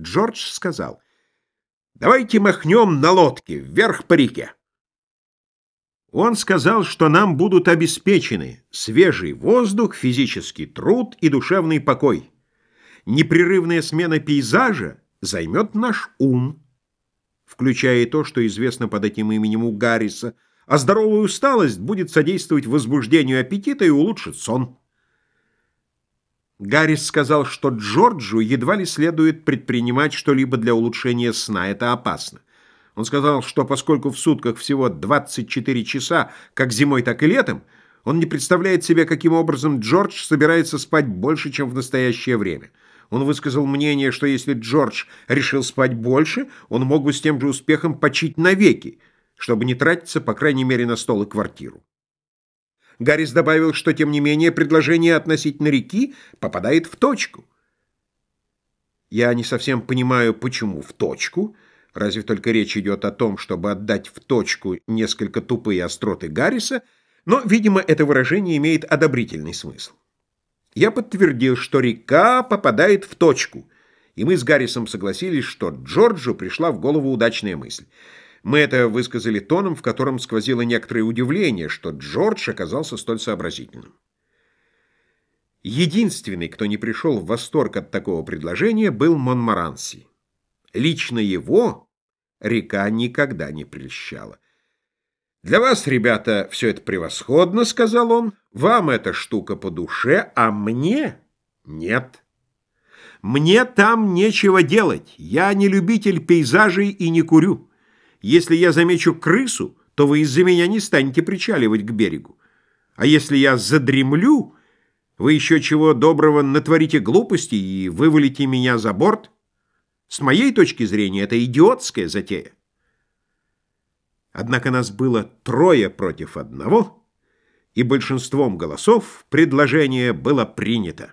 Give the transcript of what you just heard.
Джордж сказал, «Давайте махнем на лодке вверх по реке». Он сказал, что нам будут обеспечены свежий воздух, физический труд и душевный покой. Непрерывная смена пейзажа займет наш ум, включая то, что известно под этим именем у Гарриса, а здоровая усталость будет содействовать возбуждению аппетита и улучшит сон. Гаррис сказал, что Джорджу едва ли следует предпринимать что-либо для улучшения сна, это опасно. Он сказал, что поскольку в сутках всего 24 часа, как зимой, так и летом, он не представляет себе, каким образом Джордж собирается спать больше, чем в настоящее время. Он высказал мнение, что если Джордж решил спать больше, он мог бы с тем же успехом почить навеки, чтобы не тратиться, по крайней мере, на стол и квартиру. Гаррис добавил, что, тем не менее, предложение относительно реки попадает в точку. Я не совсем понимаю, почему в точку – разве только речь идет о том, чтобы отдать в точку несколько тупые остроты Гарриса, но, видимо, это выражение имеет одобрительный смысл. Я подтвердил, что река попадает в точку, и мы с Гаррисом согласились, что Джорджу пришла в голову удачная мысль. Мы это высказали тоном, в котором сквозило некоторое удивление, что Джордж оказался столь сообразительным. Единственный, кто не пришел в восторг от такого предложения, был Монмаранси. Лично его река никогда не прельщала. «Для вас, ребята, все это превосходно», — сказал он. «Вам эта штука по душе, а мне нет. Мне там нечего делать. Я не любитель пейзажей и не курю. Если я замечу крысу, то вы из-за меня не станете причаливать к берегу. А если я задремлю, вы еще чего доброго натворите глупости и вывалите меня за борт». С моей точки зрения, это идиотская затея. Однако нас было трое против одного, и большинством голосов предложение было принято.